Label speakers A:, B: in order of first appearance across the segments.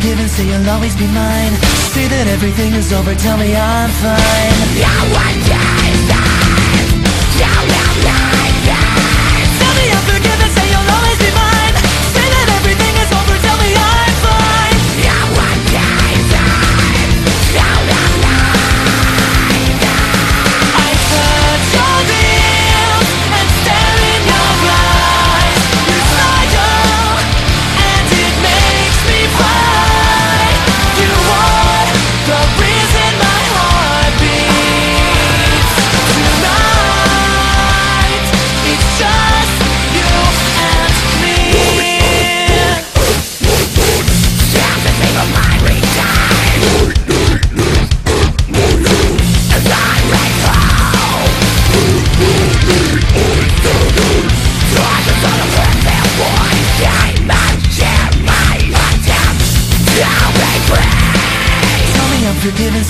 A: unforgiven, say you'll always be mine. Say that everything is over, tell me I'm fine.
B: No one does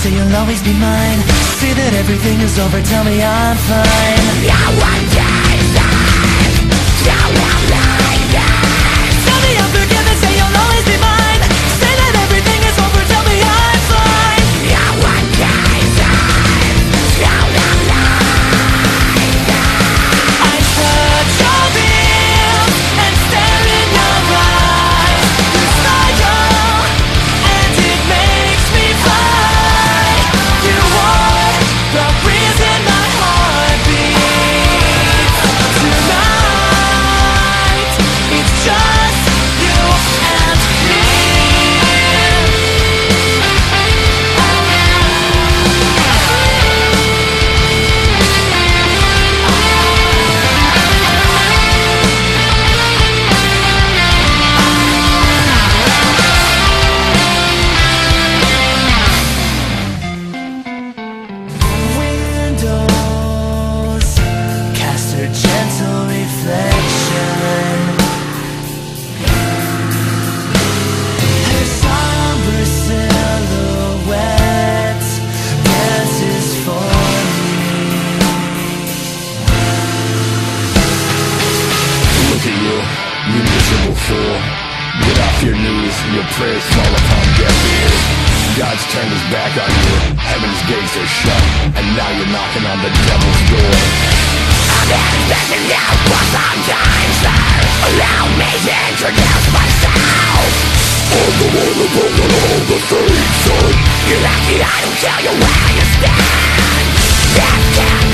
A: say you'll always be mine. Say that everything is over, tell me I'm fine you,
C: miserable fool. Get off your knees, your prayers fall upon deaf ears. God's turned his back on you, heaven's gates are shut, and now you're knocking on the devil's door.
B: I'm expecting you for some time, sir Allow me to introduce myself I'm the one who broke all the things, son You're lucky I don't tell you where you stand That's